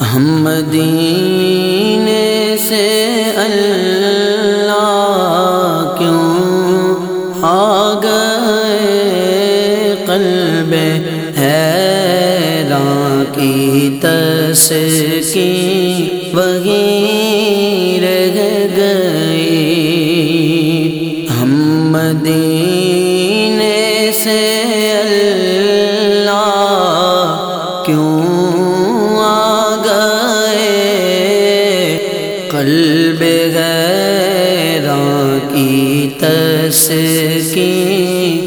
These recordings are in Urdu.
ہم مدینے سے اللہ کیوں آ گئے؟ قلب حیران کی تس کی وہی رہ گئی۔ ہم مدینے تس کی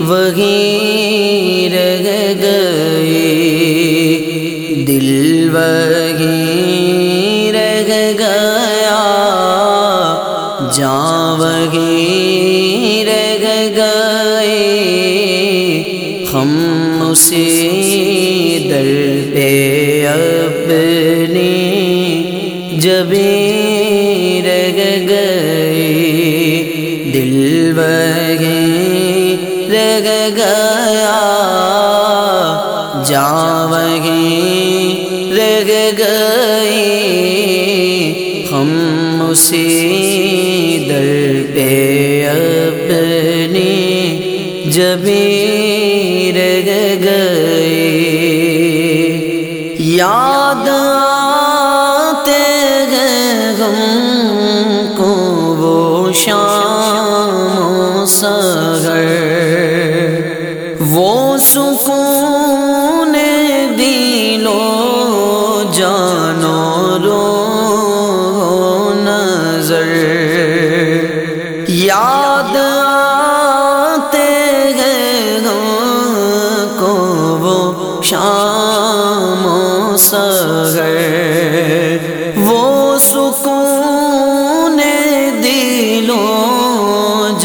وہی رہ گئی۔ دل وہی رہ گیا۔ جان وہی رہ گئے ہم اسی در پہ اپنی جبھی دل بگی گیا۔ جا وگی رہ گئی۔ ہم اسی در پہ اپنی جبھی رہ گئی۔ یاد شام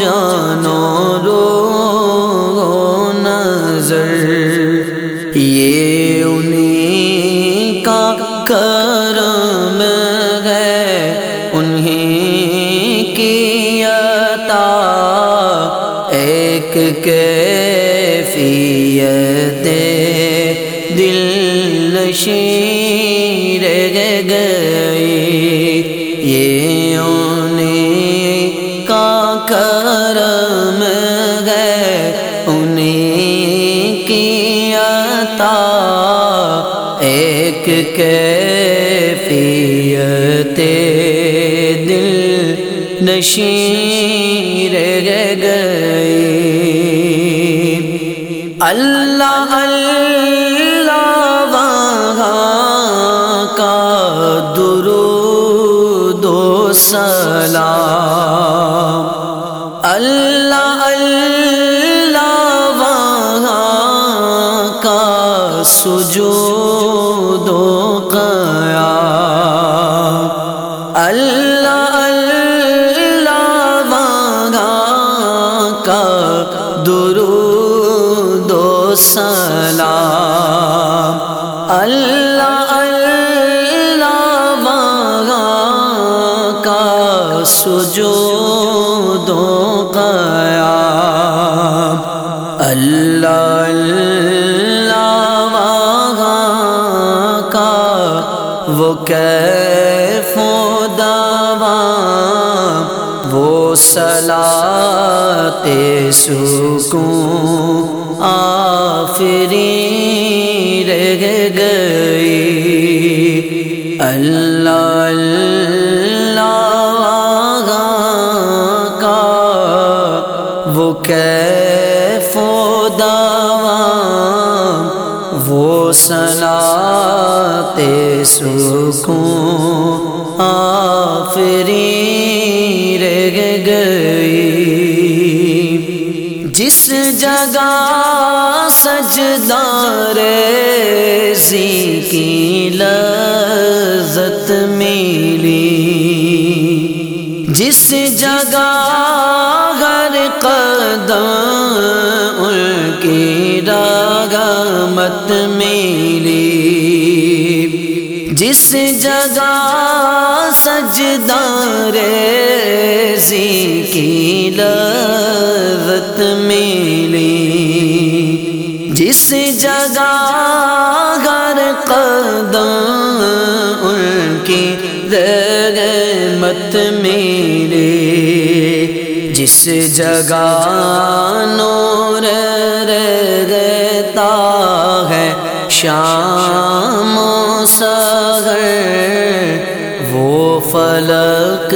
جانو رو نظر۔ یہ انہیں کا کرم ہے۔ انہیں کی عطا۔ ایک کیفیت دل نشیر گئی۔ یہ عطا ایک کیفیت دل نشیر گئی۔ اللہ اللہ اللہ اللہ وہاں کا درود و سلام اللہ اللہ وہاں کا سجود و قیام اللہ اللہ وہ صلاة سکون آفری رہ گئی۔ اللہ اللہ کا وہ کیف و دوام، وہ صلاة سکون آفری رہ گئی۔ جس جگہ سجدار زی کی لذت ملی۔ جس جگہ ہر قدم ان کی راگمت ملی۔ جس جگہ سجدار سی کی لوت ملی، جس جگہ ہر قدم ان کی رحمت ملی، جس جگہ نور رہتا ہے، شام و سغر وہ فلک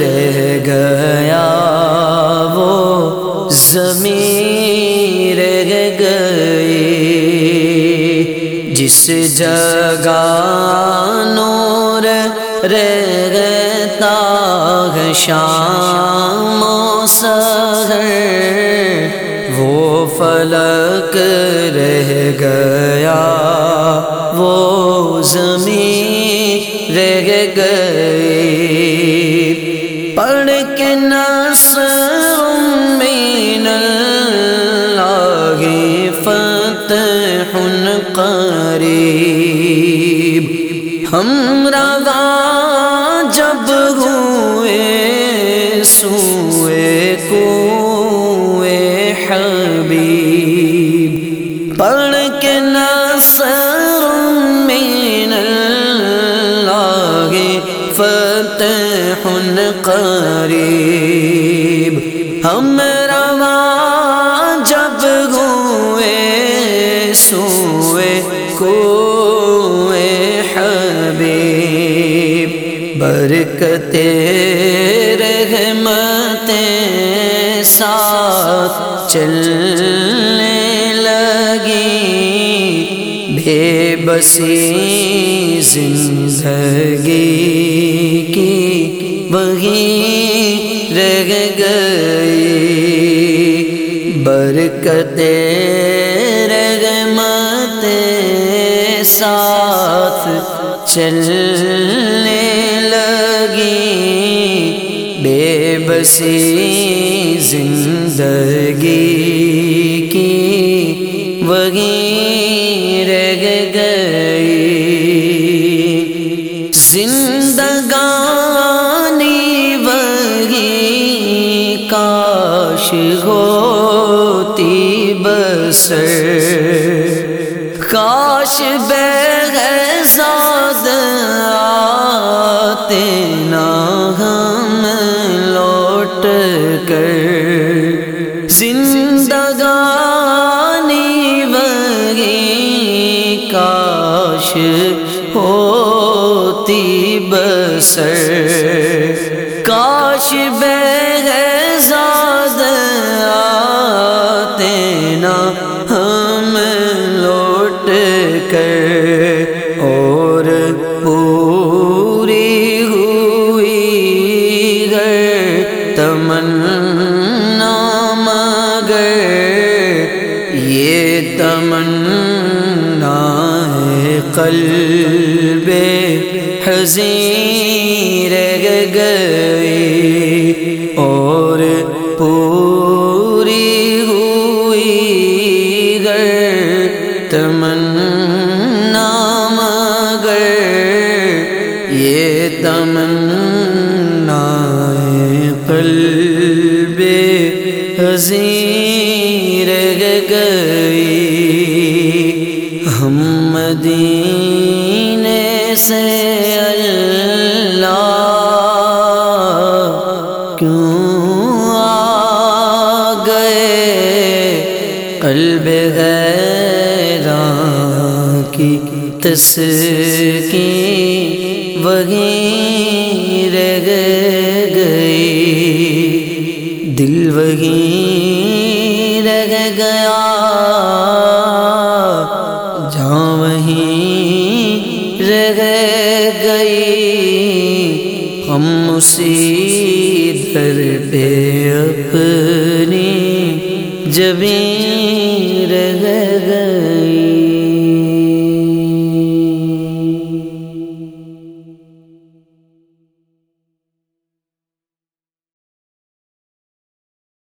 رہ گیا، وہ زمین رہ گئی، جس جگہ نور رہتا ہے، شام و سہر وہ فلک رہ گیا، وہ روا جب ہوئے سوئے کوئے حبیب پڑھ کے نصر من اللہ فتح قریب ہم ساتھ چلنے لگی۔ بے بسی زندگی کی وہی رہ گئی۔ برکتے رحمتیں ساتھ چلنے لگی۔ بے بسی زندگی کی وہی رہ گئی۔ زندگانی وہی کاش ہوتی بسر۔ کاش بے زاد آتے بسر کاش بے زاد آتے نہ ہم لوٹ کر اور پوری ہوئی گر تمنا مگر یہ تمنا ہے قلب۔ حزین رہ گئی اور پوری ہوئی گر تمنا مگر یہ تمنا قلب حزین رہ گئی ہم مدینے سے اللہ کیوں آ گئے؟ قلب غیران کی تسکی وہی رہ گئی دل وہی اسی در پہ اپنی جبیں